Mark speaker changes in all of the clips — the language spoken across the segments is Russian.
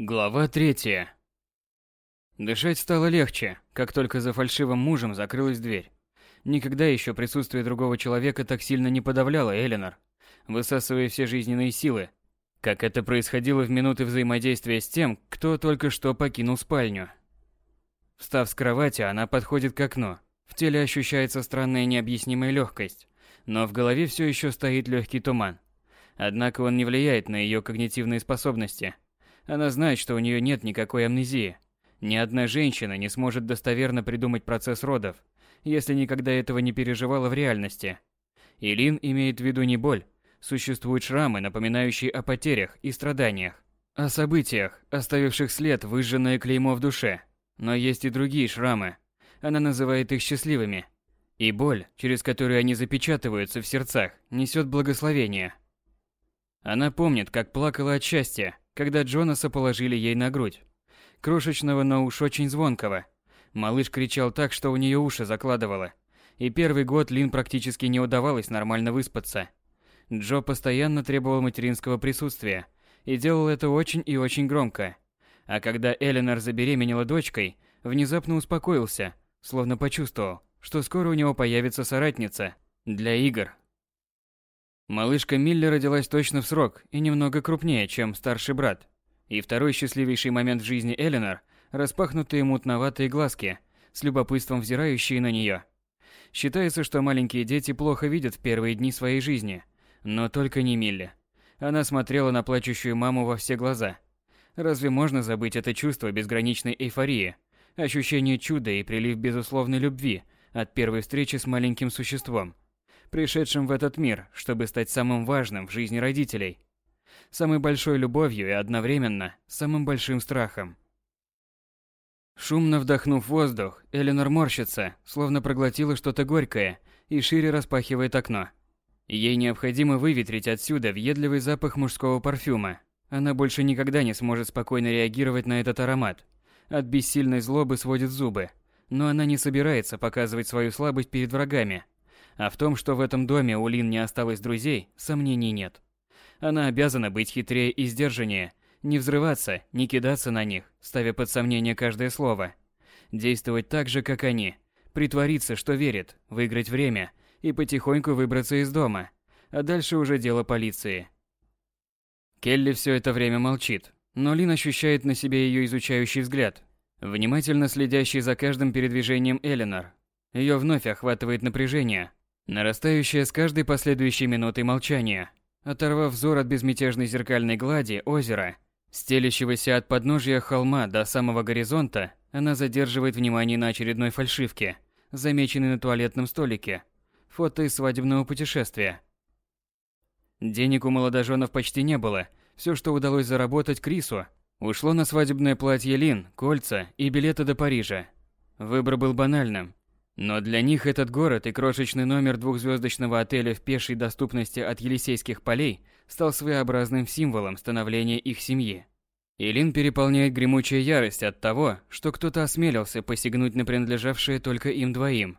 Speaker 1: Глава третья. Дышать стало легче, как только за фальшивым мужем закрылась дверь. Никогда еще присутствие другого человека так сильно не подавляло Эленор, высасывая все жизненные силы, как это происходило в минуты взаимодействия с тем, кто только что покинул спальню. Встав с кровати, она подходит к окну. В теле ощущается странная необъяснимая легкость, но в голове все еще стоит легкий туман. Однако он не влияет на ее когнитивные способности. Она знает, что у нее нет никакой амнезии. Ни одна женщина не сможет достоверно придумать процесс родов, если никогда этого не переживала в реальности. Илин имеет в виду не боль. Существуют шрамы, напоминающие о потерях и страданиях, о событиях, оставивших след, выжженное клеймо в душе. Но есть и другие шрамы. Она называет их счастливыми. И боль, через которую они запечатываются в сердцах, несет благословение. Она помнит, как плакала от счастья, когда Джонаса положили ей на грудь. Крошечного, но уж очень звонкого. Малыш кричал так, что у нее уши закладывало. И первый год Лин практически не удавалось нормально выспаться. Джо постоянно требовал материнского присутствия и делал это очень и очень громко. А когда Эленор забеременела дочкой, внезапно успокоился, словно почувствовал, что скоро у него появится соратница для игр. Малышка Милли родилась точно в срок и немного крупнее, чем старший брат. И второй счастливейший момент в жизни Эленор – распахнутые мутноватые глазки, с любопытством взирающие на нее. Считается, что маленькие дети плохо видят в первые дни своей жизни, но только не Милли. Она смотрела на плачущую маму во все глаза. Разве можно забыть это чувство безграничной эйфории, ощущение чуда и прилив безусловной любви от первой встречи с маленьким существом, пришедшим в этот мир, чтобы стать самым важным в жизни родителей, самой большой любовью и одновременно самым большим страхом. Шумно вдохнув воздух, Эленор морщится, словно проглотила что-то горькое, и шире распахивает окно. Ей необходимо выветрить отсюда въедливый запах мужского парфюма. Она больше никогда не сможет спокойно реагировать на этот аромат. От бессильной злобы сводит зубы. Но она не собирается показывать свою слабость перед врагами. А в том, что в этом доме у Лин не осталось друзей, сомнений нет. Она обязана быть хитрее и сдержаннее, не взрываться, не кидаться на них, ставя под сомнение каждое слово. Действовать так же, как они. Притвориться, что верит, выиграть время и потихоньку выбраться из дома. А дальше уже дело полиции. Келли все это время молчит, но Лин ощущает на себе ее изучающий взгляд, внимательно следящий за каждым передвижением Эленор. Ее вновь охватывает напряжение, нарастающее с каждой последующей минутой молчания. Оторвав взор от безмятежной зеркальной глади озера, стелящегося от подножия холма до самого горизонта, она задерживает внимание на очередной фальшивке, замеченной на туалетном столике. Фото из свадебного путешествия. Денег у молодоженов почти не было. Все, что удалось заработать Крису, ушло на свадебное платье Лин, кольца и билеты до Парижа. Выбор был банальным. Но для них этот город и крошечный номер двухзвездочного отеля в пешей доступности от Елисейских полей стал своеобразным символом становления их семьи. Илин переполняет гремучая ярость от того, что кто-то осмелился посягнуть на принадлежавшее только им двоим.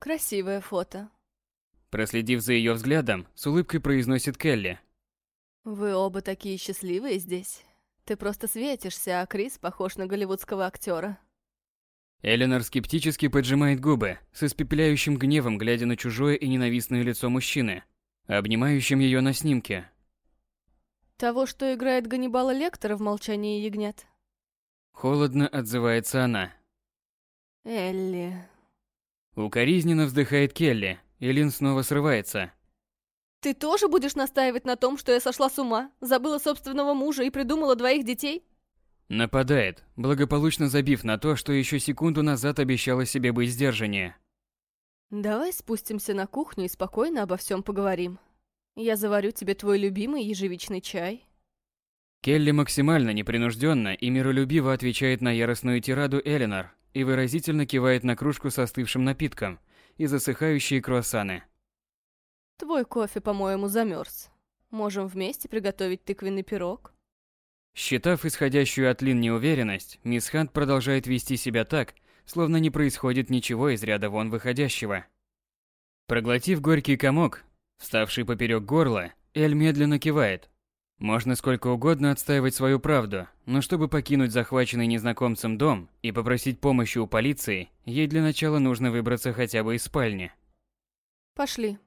Speaker 2: Красивое фото.
Speaker 1: Проследив за ее взглядом, с улыбкой произносит Келли.
Speaker 2: Вы оба такие счастливые здесь. Ты просто светишься, а Крис похож на голливудского актера.
Speaker 1: Эленор скептически поджимает губы, с испепеляющим гневом глядя на чужое и ненавистное лицо мужчины, обнимающим ее на снимке.
Speaker 2: Того, что играет Ганнибала Лектора в «Молчании ягнят».
Speaker 1: Холодно отзывается она.
Speaker 2: Элли.
Speaker 1: Укоризненно вздыхает Келли, и Лин снова срывается.
Speaker 2: Ты тоже будешь настаивать на том, что я сошла с ума, забыла собственного мужа и придумала двоих детей?
Speaker 1: Нападает, благополучно забив на то, что еще секунду назад обещала себе быть сдержаннее.
Speaker 2: Давай спустимся на кухню и спокойно обо всем поговорим. Я заварю тебе твой любимый ежевичный чай.
Speaker 1: Келли максимально непринужденно и миролюбиво отвечает на яростную тираду Эленор и выразительно кивает на кружку со остывшим напитком и засыхающие круассаны.
Speaker 2: Твой кофе, по-моему, замерз. Можем вместе приготовить тыквенный пирог.
Speaker 1: Считав исходящую от Лин неуверенность, мисс Хант продолжает вести себя так, словно не происходит ничего из ряда вон выходящего. Проглотив горький комок, вставший поперек горла, Эль медленно кивает. Можно сколько угодно отстаивать свою правду, но чтобы покинуть захваченный незнакомцем дом и попросить помощи у полиции, ей для начала нужно выбраться хотя бы из спальни.
Speaker 2: Пошли.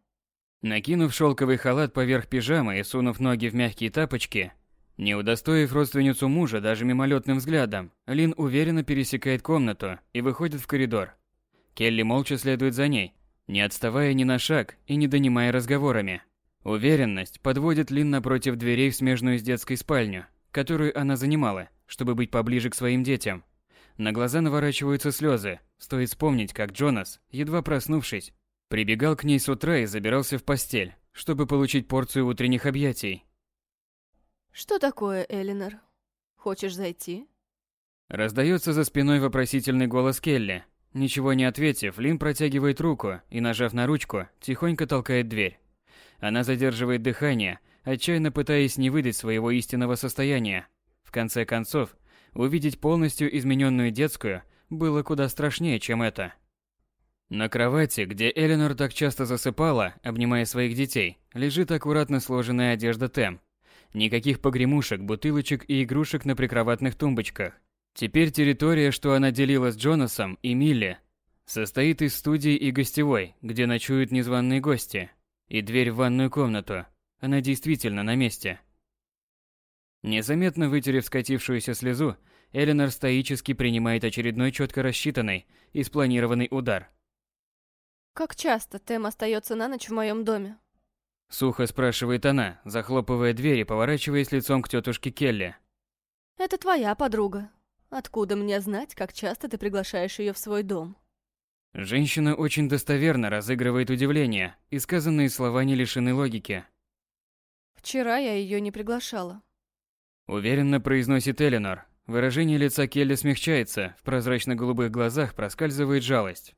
Speaker 1: Накинув шелковый халат поверх пижамы и сунув ноги в мягкие тапочки, не удостоив родственницу мужа даже мимолетным взглядом, Лин уверенно пересекает комнату и выходит в коридор. Келли молча следует за ней, не отставая ни на шаг и не донимая разговорами. Уверенность подводит Лин напротив дверей в смежную с детской спальню, которую она занимала, чтобы быть поближе к своим детям. На глаза наворачиваются слезы. Стоит вспомнить, как Джонас, едва проснувшись, прибегал к ней с утра и забирался в постель, чтобы получить порцию утренних объятий.
Speaker 2: Что такое, Элинор? Хочешь зайти?
Speaker 1: Раздается за спиной вопросительный голос Келли. Ничего не ответив, Лин протягивает руку и, нажав на ручку, тихонько толкает дверь. Она задерживает дыхание, отчаянно пытаясь не выдать своего истинного состояния. В конце концов, увидеть полностью измененную детскую было куда страшнее, чем это. На кровати, где Эленор так часто засыпала, обнимая своих детей, лежит аккуратно сложенная одежда Тем. Никаких погремушек, бутылочек и игрушек на прикроватных тумбочках. Теперь территория, что она делила с Джонасом и Милли, состоит из студии и гостевой, где ночуют незваные гости. И дверь в ванную комнату. Она действительно на месте. Незаметно вытерев скатившуюся слезу, Эленор стоически принимает очередной четко рассчитанный и спланированный удар.
Speaker 2: Как часто Тем остается на ночь в моем доме?
Speaker 1: Сухо спрашивает она, захлопывая дверь и поворачиваясь лицом к тетушке Келли.
Speaker 2: Это твоя подруга. Откуда мне знать, как часто ты приглашаешь ее в свой дом?
Speaker 1: Женщина очень достоверно разыгрывает удивление, и сказанные слова не лишены логики.
Speaker 2: Вчера я ее не приглашала.
Speaker 1: Уверенно произносит Эленор. Выражение лица Келли смягчается, в прозрачно-голубых глазах проскальзывает жалость.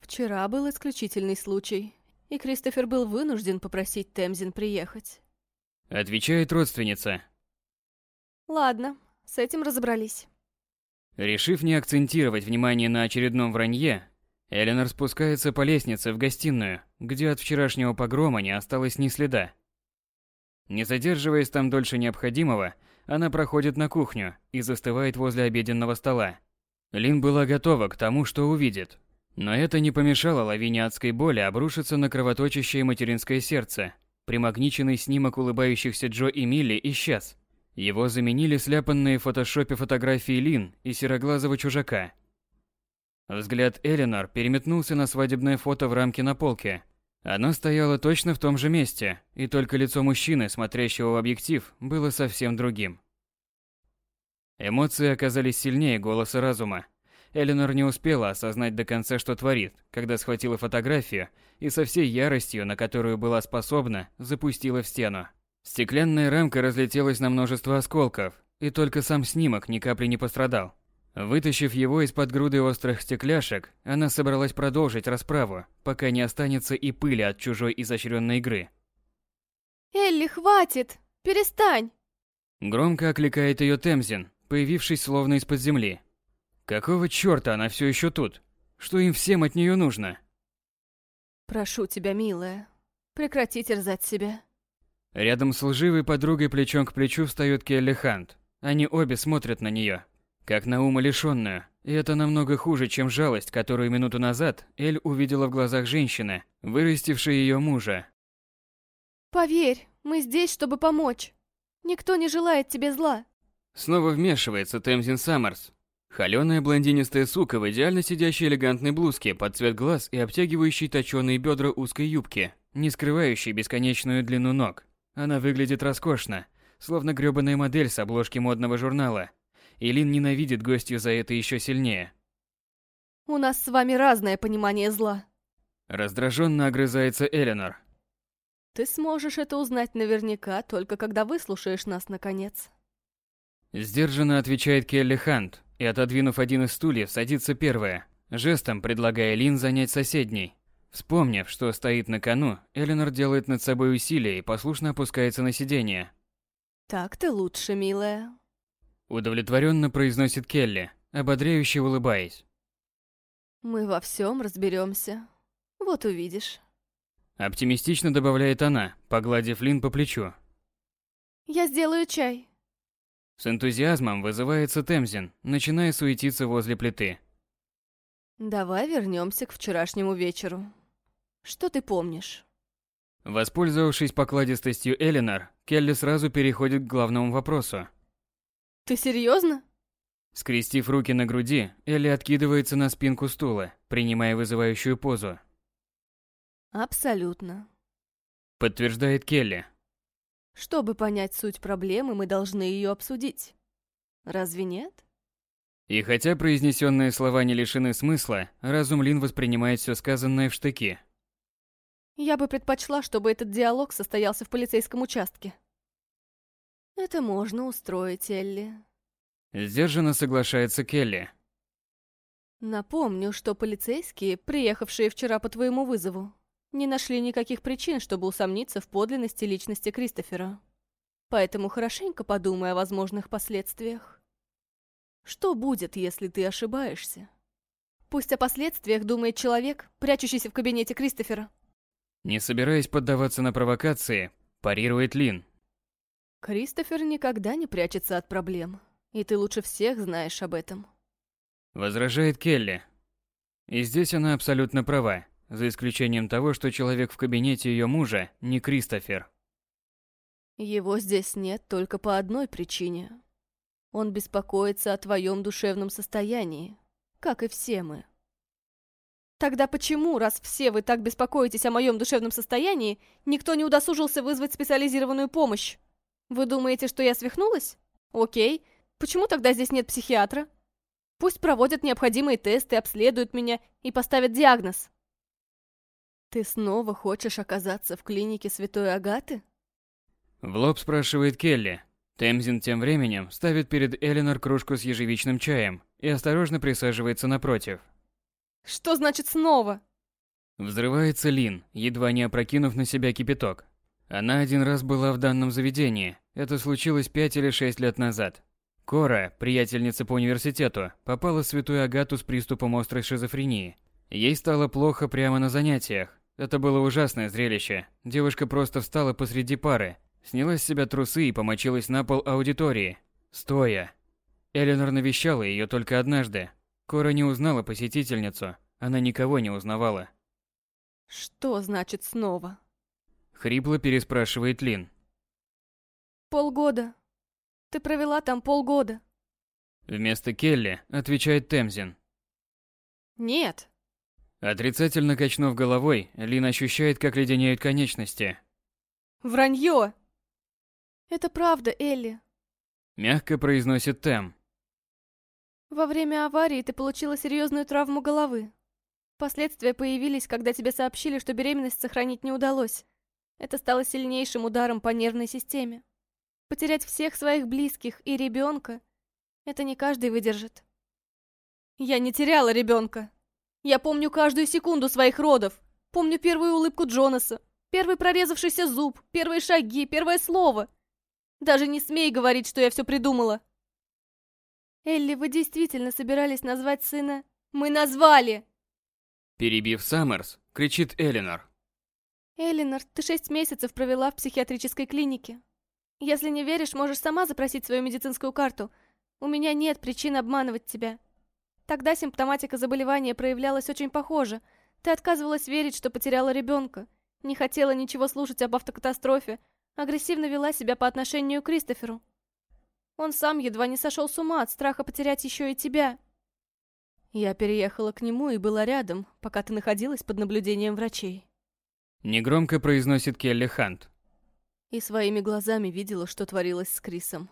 Speaker 2: Вчера был исключительный случай, и Кристофер был вынужден попросить Темзин приехать.
Speaker 1: Отвечает родственница.
Speaker 2: Ладно, с этим разобрались.
Speaker 1: Решив не акцентировать внимание на очередном вранье, Эленор спускается по лестнице в гостиную, где от вчерашнего погрома не осталось ни следа. Не задерживаясь там дольше необходимого, она проходит на кухню и застывает возле обеденного стола. Лин была готова к тому, что увидит. Но это не помешало лавине адской боли обрушиться на кровоточащее материнское сердце. Примагниченный снимок улыбающихся Джо и Милли исчез. Его заменили сляпанные в фотошопе фотографии Лин и сероглазого чужака, Взгляд Эленор переметнулся на свадебное фото в рамке на полке. Оно стояло точно в том же месте, и только лицо мужчины, смотрящего в объектив, было совсем другим. Эмоции оказались сильнее голоса разума. Эленор не успела осознать до конца, что творит, когда схватила фотографию и со всей яростью, на которую была способна, запустила в стену. Стеклянная рамка разлетелась на множество осколков, и только сам снимок ни капли не пострадал. Вытащив его из-под груды острых стекляшек, она собралась продолжить расправу, пока не останется и пыли от чужой изощренной игры.
Speaker 2: «Элли, хватит! Перестань!»
Speaker 1: Громко окликает ее Темзин, появившись словно из-под земли. Какого черта она все еще тут? Что им всем от нее нужно?
Speaker 2: «Прошу тебя, милая, прекрати терзать себя».
Speaker 1: Рядом с лживой подругой плечом к плечу встает Келли Хант. Они обе смотрят на нее, как на умалишенную. И это намного хуже, чем жалость, которую минуту назад Эль увидела в глазах женщины, вырастившей ее мужа.
Speaker 2: «Поверь, мы здесь, чтобы помочь. Никто не желает тебе зла».
Speaker 1: Снова вмешивается Темзин Саммерс. Холёная блондинистая сука в идеально сидящей элегантной блузке под цвет глаз и обтягивающей точёные бедра узкой юбки, не скрывающей бесконечную длину ног. Она выглядит роскошно, словно грёбаная модель с обложки модного журнала – Илин ненавидит гостью за это еще сильнее.
Speaker 2: «У нас с вами разное понимание зла».
Speaker 1: Раздраженно огрызается Эленор.
Speaker 2: «Ты сможешь это узнать наверняка, только когда выслушаешь нас наконец».
Speaker 1: Сдержанно отвечает Келли Хант и, отодвинув один из стульев, садится первая, жестом предлагая Лин занять соседний. Вспомнив, что стоит на кону, Эленор делает над собой усилие и послушно опускается на сиденье.
Speaker 2: «Так ты лучше, милая.
Speaker 1: Удовлетворенно произносит Келли, ободряюще улыбаясь.
Speaker 2: Мы во всем разберемся. Вот увидишь.
Speaker 1: Оптимистично добавляет она, погладив Лин по плечу.
Speaker 2: Я сделаю чай.
Speaker 1: С энтузиазмом вызывается Темзин, начиная суетиться возле плиты.
Speaker 2: Давай вернемся к вчерашнему вечеру. Что ты помнишь?
Speaker 1: Воспользовавшись покладистостью Эленор, Келли сразу переходит к главному вопросу.
Speaker 2: Ты серьезно?
Speaker 1: Скрестив руки на груди, Элли откидывается на спинку стула, принимая вызывающую позу.
Speaker 2: Абсолютно.
Speaker 1: Подтверждает Келли.
Speaker 2: Чтобы понять суть проблемы, мы должны ее обсудить. Разве нет?
Speaker 1: И хотя произнесенные слова не лишены смысла, разум Лин воспринимает все сказанное в штыки.
Speaker 2: Я бы предпочла, чтобы этот диалог состоялся в полицейском участке. Это можно устроить, Элли.
Speaker 1: Сдержанно соглашается Келли.
Speaker 2: Напомню, что полицейские, приехавшие вчера по твоему вызову, не нашли никаких причин, чтобы усомниться в подлинности личности Кристофера. Поэтому хорошенько подумай о возможных последствиях. Что будет, если ты ошибаешься? Пусть о последствиях думает человек, прячущийся в кабинете Кристофера.
Speaker 1: Не собираясь поддаваться на провокации, парирует Лин.
Speaker 2: Кристофер никогда не прячется от проблем, и ты лучше всех знаешь об этом.
Speaker 1: Возражает Келли. И здесь она абсолютно права за исключением того, что человек в кабинете ее мужа не Кристофер.
Speaker 2: Его здесь нет только по одной причине. Он беспокоится о твоем душевном состоянии, как и все мы. Тогда почему, раз все вы так беспокоитесь о моем душевном состоянии, никто не удосужился вызвать специализированную помощь? Вы думаете, что я свихнулась? Окей. Почему тогда здесь нет психиатра? Пусть проводят необходимые тесты, обследуют меня и поставят диагноз. «Ты снова хочешь оказаться в клинике Святой Агаты?»
Speaker 1: В лоб спрашивает Келли. Темзин тем временем ставит перед Эленор кружку с ежевичным чаем и осторожно присаживается напротив.
Speaker 2: «Что значит снова?»
Speaker 1: Взрывается Лин, едва не опрокинув на себя кипяток. Она один раз была в данном заведении. Это случилось пять или шесть лет назад. Кора, приятельница по университету, попала в Святую Агату с приступом острой шизофрении. Ей стало плохо прямо на занятиях, это было ужасное зрелище. Девушка просто встала посреди пары, сняла с себя трусы и помочилась на пол аудитории. Стоя. Эленор навещала ее только однажды. Кора не узнала посетительницу. Она никого не узнавала.
Speaker 2: «Что значит снова?»
Speaker 1: Хрипло переспрашивает Лин.
Speaker 2: «Полгода. Ты провела там полгода».
Speaker 1: Вместо Келли отвечает Темзин.
Speaker 2: «Нет,
Speaker 1: Отрицательно качнув головой, Лин ощущает, как леденеют конечности.
Speaker 2: «Вранье!» «Это правда, Элли», —
Speaker 1: мягко произносит Тем.
Speaker 2: «Во время аварии ты получила серьезную травму головы. Последствия появились, когда тебе сообщили, что беременность сохранить не удалось. Это стало сильнейшим ударом по нервной системе. Потерять всех своих близких и ребенка — это не каждый выдержит». «Я не теряла ребенка», я помню каждую секунду своих родов. Помню первую улыбку Джонаса, первый прорезавшийся зуб, первые шаги, первое слово. Даже не смей говорить, что я все придумала. Элли, вы действительно собирались назвать сына? Мы назвали!
Speaker 1: Перебив Саммерс, кричит Элинор.
Speaker 2: Элинор, ты шесть месяцев провела в психиатрической клинике. Если не веришь, можешь сама запросить свою медицинскую карту. У меня нет причин обманывать тебя. Тогда симптоматика заболевания проявлялась очень похоже. Ты отказывалась верить, что потеряла ребенка. Не хотела ничего слушать об автокатастрофе. Агрессивно вела себя по отношению к Кристоферу. Он сам едва не сошел с ума от страха потерять еще и тебя. Я переехала к нему и была рядом, пока ты находилась под наблюдением врачей.
Speaker 1: Негромко произносит Келли Хант.
Speaker 2: И своими глазами видела, что творилось с Крисом.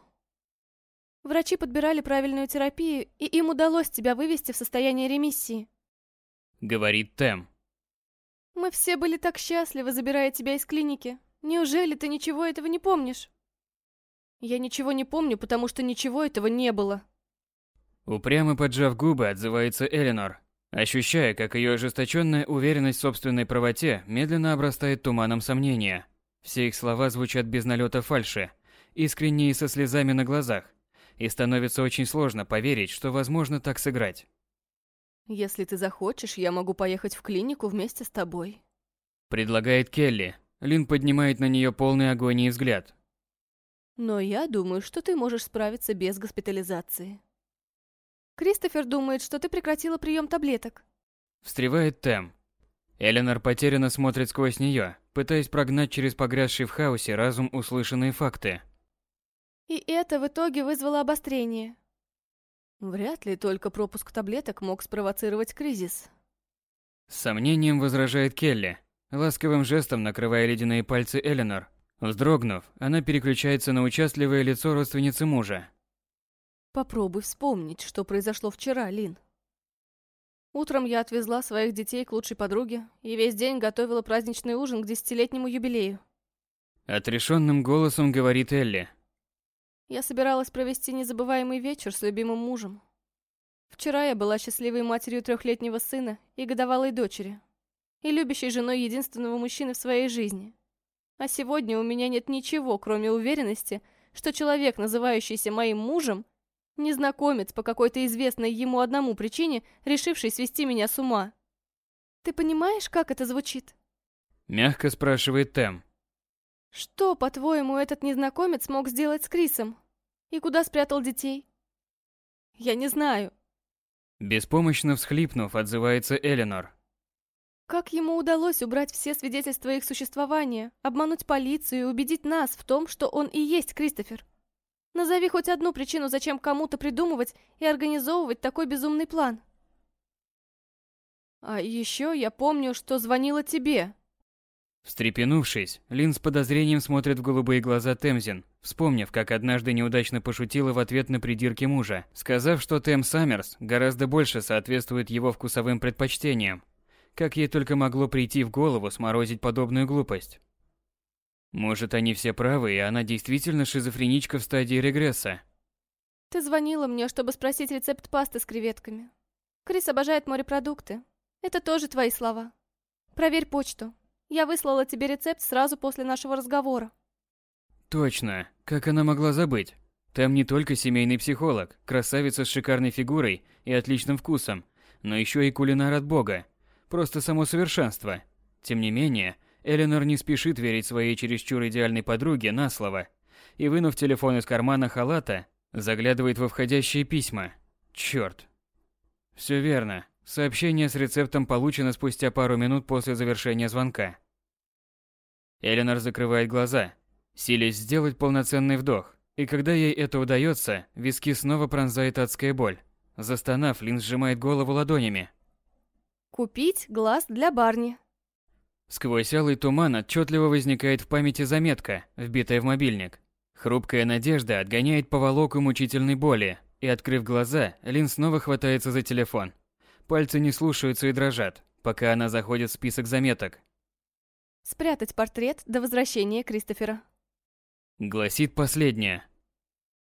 Speaker 2: Врачи подбирали правильную терапию, и им удалось тебя вывести в состояние ремиссии.
Speaker 1: Говорит Тем.
Speaker 2: Мы все были так счастливы, забирая тебя из клиники. Неужели ты ничего этого не помнишь? Я ничего не помню, потому что ничего этого не было.
Speaker 1: Упрямо поджав губы, отзывается Эленор, ощущая, как ее ожесточенная уверенность в собственной правоте медленно обрастает туманом сомнения. Все их слова звучат без налета фальши, искренние со слезами на глазах и становится очень сложно поверить, что возможно так сыграть.
Speaker 2: «Если ты захочешь, я могу поехать в клинику вместе с тобой»,
Speaker 1: предлагает Келли. Лин поднимает на нее полный агонии взгляд.
Speaker 2: Но я думаю, что ты можешь справиться без госпитализации. Кристофер думает, что ты прекратила прием таблеток.
Speaker 1: Встревает Тэм. Эленор потерянно смотрит сквозь нее, пытаясь прогнать через погрязший в хаосе разум услышанные факты.
Speaker 2: И это в итоге вызвало обострение. Вряд ли только пропуск таблеток мог спровоцировать кризис.
Speaker 1: С сомнением возражает Келли, ласковым жестом накрывая ледяные пальцы Эленор. Вздрогнув, она переключается на участливое лицо родственницы мужа.
Speaker 2: Попробуй вспомнить, что произошло вчера, Лин. Утром я отвезла своих детей к лучшей подруге и весь день готовила праздничный ужин к десятилетнему юбилею.
Speaker 1: Отрешенным голосом говорит Элли.
Speaker 2: Я собиралась провести незабываемый вечер с любимым мужем. Вчера я была счастливой матерью трехлетнего сына и годовалой дочери, и любящей женой единственного мужчины в своей жизни. А сегодня у меня нет ничего, кроме уверенности, что человек, называющийся моим мужем, незнакомец по какой-то известной ему одному причине, решивший свести меня с ума. Ты понимаешь, как это звучит?
Speaker 1: Мягко спрашивает Тэм.
Speaker 2: Что, по-твоему, этот незнакомец мог сделать с Крисом? И куда спрятал детей? Я не знаю.
Speaker 1: Беспомощно всхлипнув, отзывается Эленор.
Speaker 2: Как ему удалось убрать все свидетельства их существования, обмануть полицию и убедить нас в том, что он и есть Кристофер? Назови хоть одну причину, зачем кому-то придумывать и организовывать такой безумный план. А еще я помню, что звонила тебе.
Speaker 1: Встрепенувшись, Лин с подозрением смотрит в голубые глаза Темзин, вспомнив, как однажды неудачно пошутила в ответ на придирки мужа, сказав, что Тем Саммерс гораздо больше соответствует его вкусовым предпочтениям. Как ей только могло прийти в голову сморозить подобную глупость. Может, они все правы, и она действительно шизофреничка в стадии регресса.
Speaker 2: Ты звонила мне, чтобы спросить рецепт пасты с креветками. Крис обожает морепродукты. Это тоже твои слова. Проверь почту. Я выслала тебе рецепт сразу после нашего разговора.
Speaker 1: Точно. Как она могла забыть? Там не только семейный психолог, красавица с шикарной фигурой и отличным вкусом, но еще и кулинар от бога. Просто само совершенство. Тем не менее, Эленор не спешит верить своей чересчур идеальной подруге на слово. И, вынув телефон из кармана халата, заглядывает во входящие письма. Черт. Все верно. Сообщение с рецептом получено спустя пару минут после завершения звонка. Эленор закрывает глаза, силясь сделать полноценный вдох, и когда ей это удается, виски снова пронзает адская боль. Застонав, Лин сжимает голову ладонями.
Speaker 2: «Купить глаз для Барни».
Speaker 1: Сквозь алый туман отчетливо возникает в памяти заметка, вбитая в мобильник. Хрупкая надежда отгоняет поволоку мучительной боли, и, открыв глаза, Лин снова хватается за телефон. Пальцы не слушаются и дрожат, пока она заходит в список заметок.
Speaker 2: Спрятать портрет до возвращения Кристофера.
Speaker 1: Гласит последняя.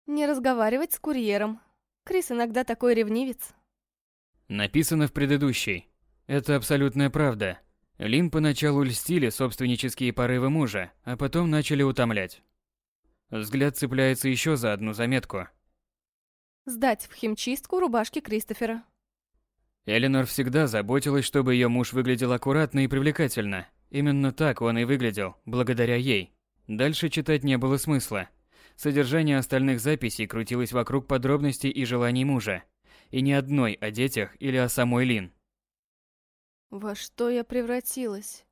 Speaker 2: Не разговаривать с курьером. Крис иногда такой ревнивец.
Speaker 1: Написано в предыдущей. Это абсолютная правда. Лин поначалу льстили собственнические порывы мужа, а потом начали утомлять. Взгляд цепляется еще за одну заметку.
Speaker 2: Сдать в химчистку рубашки Кристофера.
Speaker 1: Эленор всегда заботилась, чтобы ее муж выглядел аккуратно и привлекательно. Именно так он и выглядел, благодаря ей. Дальше читать не было смысла. Содержание остальных записей крутилось вокруг подробностей и желаний мужа. И ни одной о детях или о самой Лин.
Speaker 2: Во что я превратилась?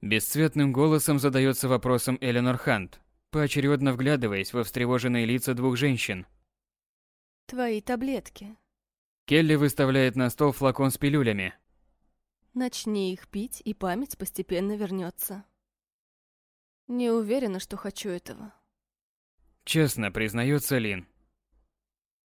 Speaker 1: Бесцветным голосом задается вопросом Эленор Хант, поочередно вглядываясь во встревоженные лица двух женщин.
Speaker 2: Твои таблетки.
Speaker 1: Келли выставляет на стол флакон с пилюлями.
Speaker 2: Начни их пить, и память постепенно вернется. Не уверена, что хочу этого.
Speaker 1: Честно признается Лин.